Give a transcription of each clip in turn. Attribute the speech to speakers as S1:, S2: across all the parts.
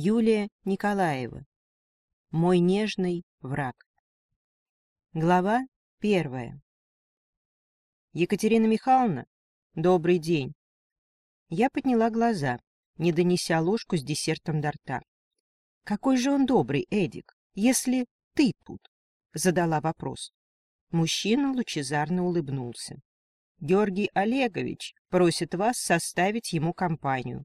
S1: Юлия Николаева. Мой нежный враг. Глава первая. Екатерина Михайловна, добрый день. Я подняла глаза, не донеся ложку с десертом до рта. Какой же он добрый, Эдик, если ты тут? Задала вопрос. Мужчина лучезарно улыбнулся. Георгий Олегович просит вас составить ему компанию.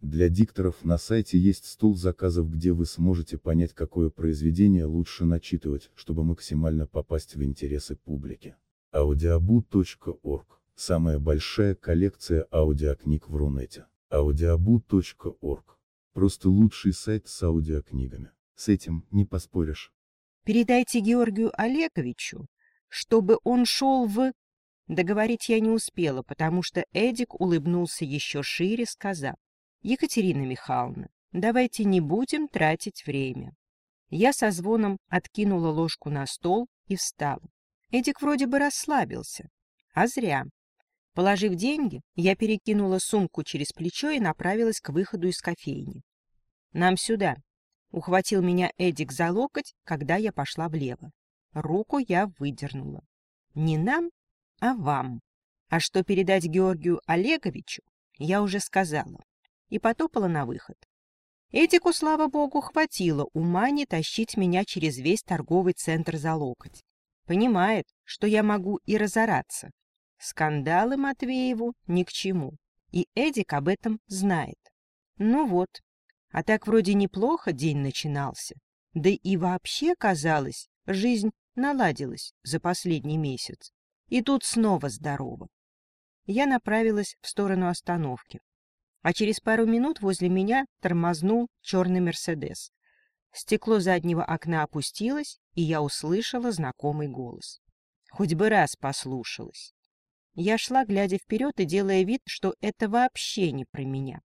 S2: Для дикторов на сайте есть стол заказов, где вы сможете понять, какое произведение лучше начитывать, чтобы максимально попасть в интересы публики. audiobu.org – самая большая коллекция аудиокниг в Рунете audiobu.org. Просто лучший сайт с аудиокнигами. С этим не поспоришь.
S1: Передайте Георгию Олеговичу, чтобы он шел в... Договорить я не успела, потому что Эдик улыбнулся еще шире, сказав. Екатерина Михайловна, давайте не будем тратить время. Я со звоном откинула ложку на стол и встала. Эдик вроде бы расслабился. А зря. Положив деньги, я перекинула сумку через плечо и направилась к выходу из кофейни. «Нам сюда!» — ухватил меня Эдик за локоть, когда я пошла влево. Руку я выдернула. «Не нам, а вам. А что передать Георгию Олеговичу, я уже сказала». И потопала на выход. Эдику, слава богу, хватило ума не тащить меня через весь торговый центр за локоть. Понимает, что я могу и разораться, Скандалы Матвееву ни к чему, и Эдик об этом знает. Ну вот, а так вроде неплохо день начинался. Да и вообще, казалось, жизнь наладилась за последний месяц. И тут снова здорово. Я направилась в сторону остановки. А через пару минут возле меня тормознул черный «Мерседес». Стекло заднего окна опустилось, и я услышала знакомый голос. Хоть бы раз послушалась. Я шла, глядя вперед и делая вид, что это вообще не про меня.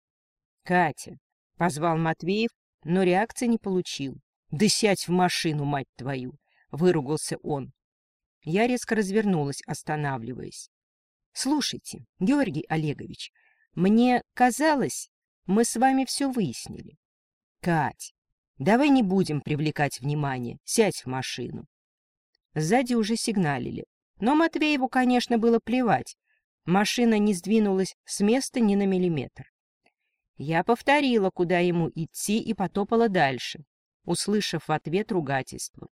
S1: «Катя!» — позвал Матвеев, но реакции не получил. «Да сядь в машину, мать твою!» — выругался он. Я резко развернулась, останавливаясь. «Слушайте, Георгий Олегович, мне казалось, мы с вами все выяснили. Кать, давай не будем привлекать внимание, сядь в машину». Сзади уже сигналили. Но Матвееву, конечно, было плевать. Машина не сдвинулась с места ни на миллиметр. Я повторила, куда ему идти, и потопала дальше, услышав в ответ ругательство.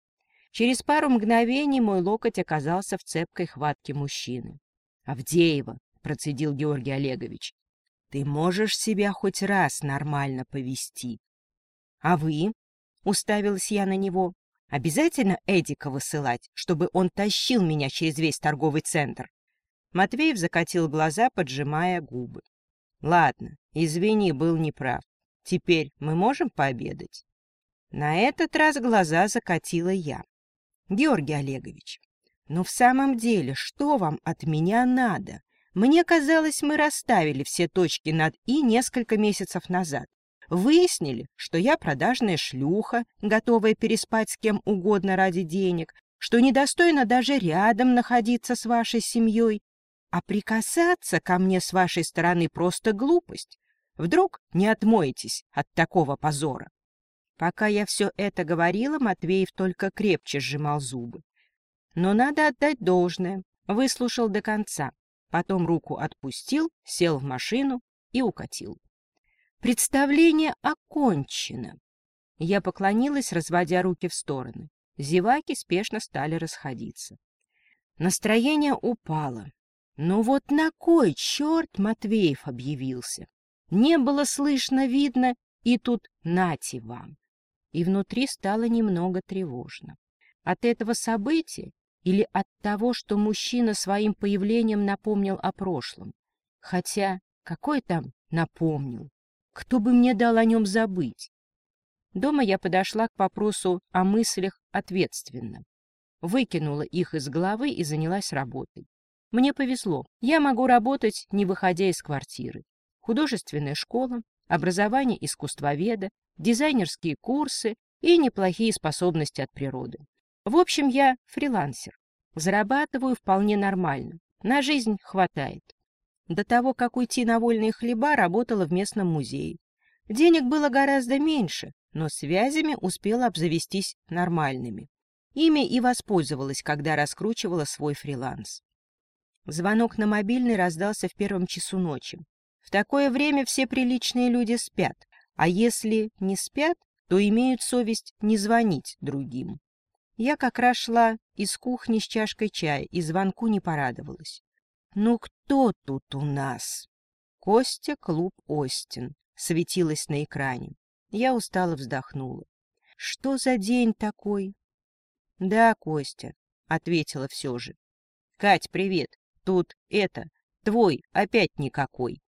S1: Через пару мгновений мой локоть оказался в цепкой хватке мужчины. «Авдеева», — процедил Георгий Олегович, — «ты можешь себя хоть раз нормально повести». «А вы?» — уставилась я на него. Обязательно Эдика высылать, чтобы он тащил меня через весь торговый центр? Матвеев закатил глаза, поджимая губы. Ладно, извини, был неправ. Теперь мы можем пообедать? На этот раз глаза закатила я. Георгий Олегович, но в самом деле, что вам от меня надо? Мне казалось, мы расставили все точки над «и» несколько месяцев назад. Выяснили, что я продажная шлюха, готовая переспать с кем угодно ради денег, что недостойно даже рядом находиться с вашей семьей, а прикасаться ко мне с вашей стороны просто глупость. Вдруг не отмоетесь от такого позора. Пока я все это говорила, Матвеев только крепче сжимал зубы. Но надо отдать должное, выслушал до конца, потом руку отпустил, сел в машину и укатил. Представление окончено. Я поклонилась, разводя руки в стороны. Зеваки спешно стали расходиться. Настроение упало. Но вот на кой черт Матвеев объявился? Не было слышно, видно, и тут нати вам. И внутри стало немного тревожно. От этого события или от того, что мужчина своим появлением напомнил о прошлом? Хотя, какой там напомнил? Кто бы мне дал о нем забыть? Дома я подошла к вопросу о мыслях ответственно. Выкинула их из головы и занялась работой. Мне повезло. Я могу работать, не выходя из квартиры. Художественная школа, образование искусствоведа, дизайнерские курсы и неплохие способности от природы. В общем, я фрилансер. Зарабатываю вполне нормально. На жизнь хватает. До того, как уйти на вольные хлеба, работала в местном музее. Денег было гораздо меньше, но связями успела обзавестись нормальными. Ими и воспользовалась, когда раскручивала свой фриланс. Звонок на мобильный раздался в первом часу ночи. В такое время все приличные люди спят, а если не спят, то имеют совесть не звонить другим. Я как раз шла из кухни с чашкой чая и звонку не порадовалась. «Ну кто тут у нас?» Костя, клуб Остин, светилась на экране. Я устало вздохнула. «Что за день такой?» «Да, Костя», — ответила все же. «Кать, привет. Тут это, твой опять никакой».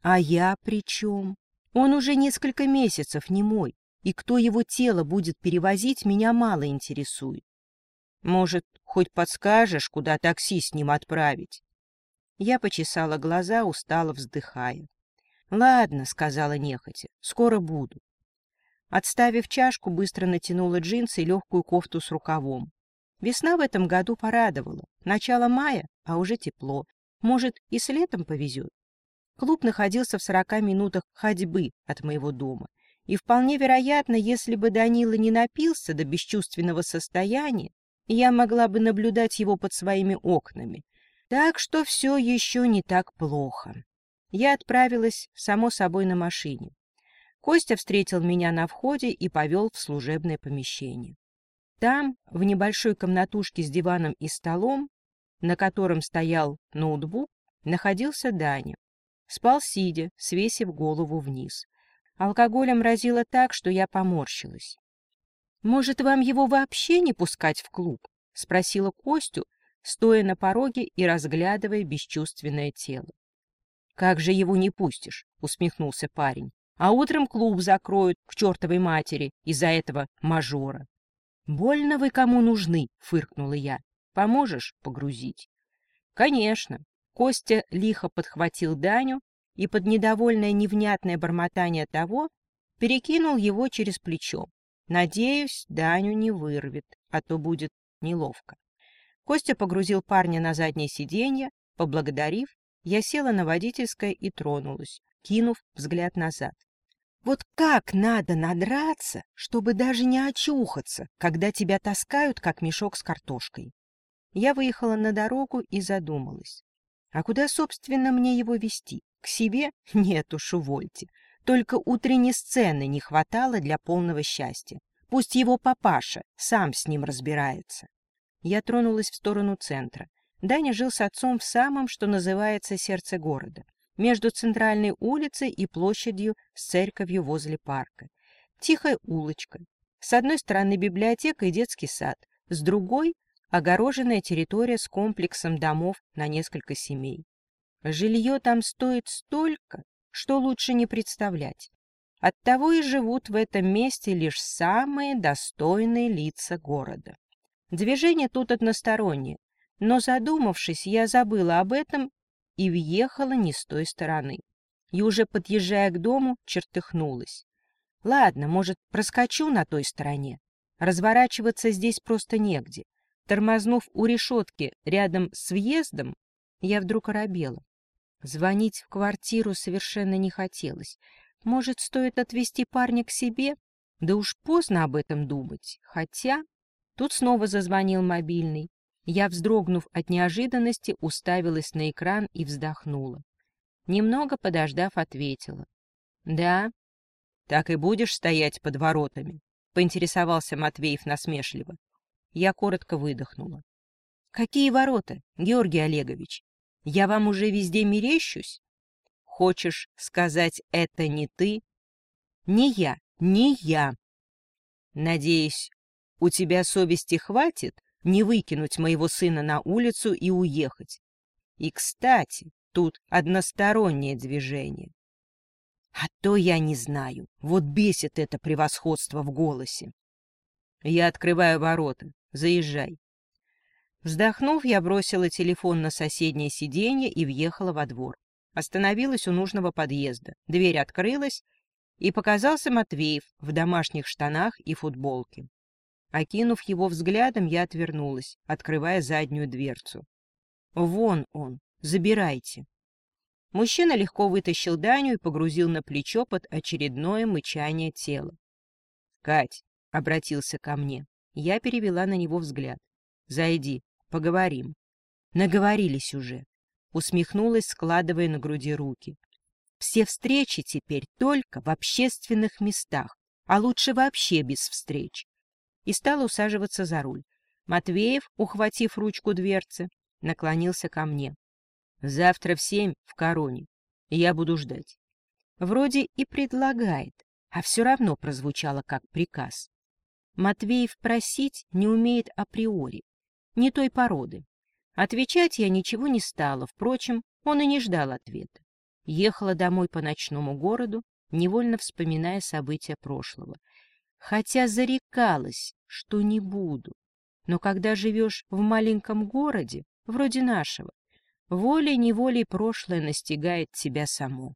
S1: «А я при чем? Он уже несколько месяцев не мой, и кто его тело будет перевозить, меня мало интересует. Может, хоть подскажешь, куда такси с ним отправить?» Я почесала глаза, устало вздыхая. «Ладно», — сказала нехотя, — «скоро буду». Отставив чашку, быстро натянула джинсы и легкую кофту с рукавом. Весна в этом году порадовала. Начало мая, а уже тепло. Может, и с летом повезет. Клуб находился в сорока минутах ходьбы от моего дома. И вполне вероятно, если бы Данила не напился до бесчувственного состояния, я могла бы наблюдать его под своими окнами, так что все еще не так плохо. Я отправилась, само собой, на машине. Костя встретил меня на входе и повел в служебное помещение. Там, в небольшой комнатушке с диваном и столом, на котором стоял ноутбук, находился Даня. Спал сидя, свесив голову вниз. Алкоголем разило так, что я поморщилась. «Может, вам его вообще не пускать в клуб?» — спросила Костю, стоя на пороге и разглядывая бесчувственное тело. «Как же его не пустишь?» — усмехнулся парень. «А утром клуб закроют к чертовой матери из-за этого мажора». «Больно вы кому нужны?» — фыркнула я. «Поможешь погрузить?» «Конечно». Костя лихо подхватил Даню и под недовольное невнятное бормотание того перекинул его через плечо. Надеюсь, Даню не вырвет, а то будет неловко. Костя погрузил парня на заднее сиденье, поблагодарив, я села на водительское и тронулась, кинув взгляд назад. Вот как надо надраться, чтобы даже не очухаться, когда тебя таскают, как мешок с картошкой? Я выехала на дорогу и задумалась. А куда, собственно, мне его вести? К себе? Нет уж, увольте. Только утренней сцены не хватало для полного счастья. Пусть его папаша сам с ним разбирается. Я тронулась в сторону центра. Даня жил с отцом в самом, что называется, сердце города, между центральной улицей и площадью с церковью возле парка. Тихая улочка. С одной стороны библиотека и детский сад, с другой — огороженная территория с комплексом домов на несколько семей. Жилье там стоит столько, что лучше не представлять. Оттого и живут в этом месте лишь самые достойные лица города. Движение тут одностороннее, но, задумавшись, я забыла об этом и въехала не с той стороны. И уже подъезжая к дому, чертыхнулась. Ладно, может, проскочу на той стороне. Разворачиваться здесь просто негде. Тормознув у решетки рядом с въездом, я вдруг оробела. Звонить в квартиру совершенно не хотелось. Может, стоит отвезти парня к себе? Да уж поздно об этом думать. Хотя... Тут снова зазвонил мобильный. Я, вздрогнув от неожиданности, уставилась на экран и вздохнула. Немного подождав, ответила. «Да». «Так и будешь стоять под воротами?» — поинтересовался Матвеев насмешливо. Я коротко выдохнула. «Какие ворота, Георгий Олегович? Я вам уже везде мерещусь?» «Хочешь сказать, это не ты?» «Не я, не я!» «Надеюсь, у тебя совести хватит не выкинуть моего сына на улицу и уехать. И, кстати, тут одностороннее движение. А то я не знаю. Вот бесит это превосходство в голосе. Я открываю ворота. Заезжай. Вздохнув, я бросила телефон на соседнее сиденье и въехала во двор. Остановилась у нужного подъезда. Дверь открылась, и показался Матвеев в домашних штанах и футболке. Окинув его взглядом, я отвернулась, открывая заднюю дверцу. «Вон он, забирайте». Мужчина легко вытащил Даню и погрузил на плечо под очередное мычание тела. «Кать», — обратился ко мне, я перевела на него взгляд. «Зайди, поговорим». «Наговорились уже», — усмехнулась, складывая на груди руки. «Все встречи теперь только в общественных местах, а лучше вообще без встреч и стал усаживаться за руль. Матвеев, ухватив ручку дверцы, наклонился ко мне. «Завтра в семь в Короне. Я буду ждать». Вроде и предлагает, а все равно прозвучало как приказ. Матвеев просить не умеет априори, не той породы. Отвечать я ничего не стала, впрочем, он и не ждал ответа. Ехала домой по ночному городу, невольно вспоминая события прошлого — хотя зарекалась, что не буду. Но когда живешь в маленьком городе, вроде нашего, волей-неволей прошлое настигает тебя само.